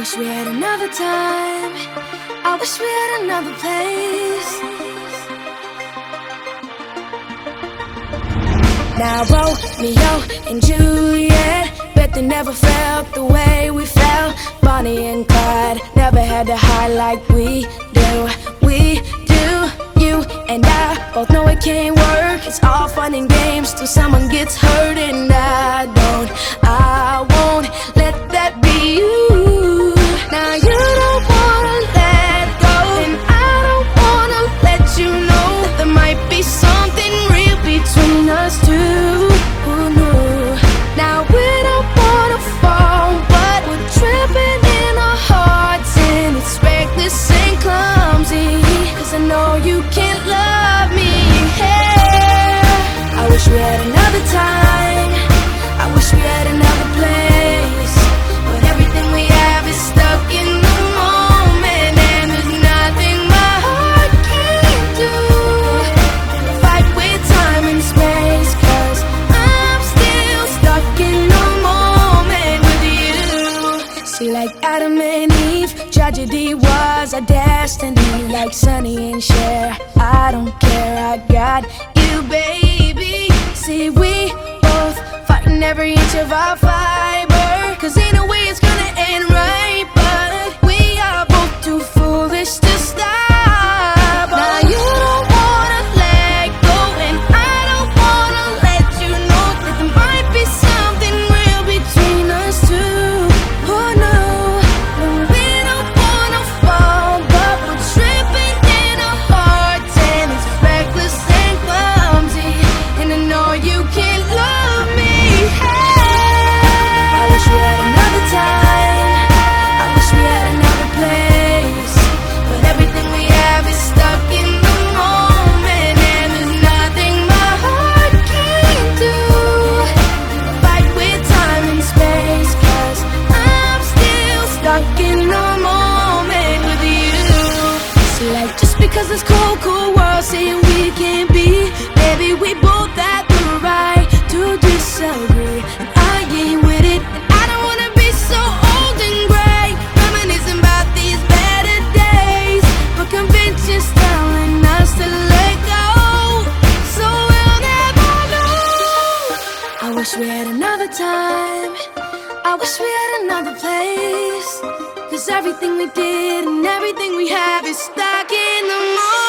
wish we had another time. I wish we had another place. Now Romeo and Juliet, bet they never felt the way we felt. Bonnie and Clyde never had to hide like we do. We do. You and I both know it can't work. It's all fun and games till someone gets hurt, and I don't. Like Adam and Eve, tragedy was our destiny. Like Sonny and Cher, I don't care, I got you, baby. See, we both fighting every inch of our fiber. Cause ain't no way it's gonna end right, stuck in the moment with you. See, like, just because this cold, cold world saying we can't be, baby, we both have the right to disagree. And I ain't with it, and I don't wanna be so old and gray, reminiscing about these better days. But convention's telling us to let go, so we'll never know. I wish we had another time. I wish we had another place. Cause everything we did and everything we have is stuck in the moment.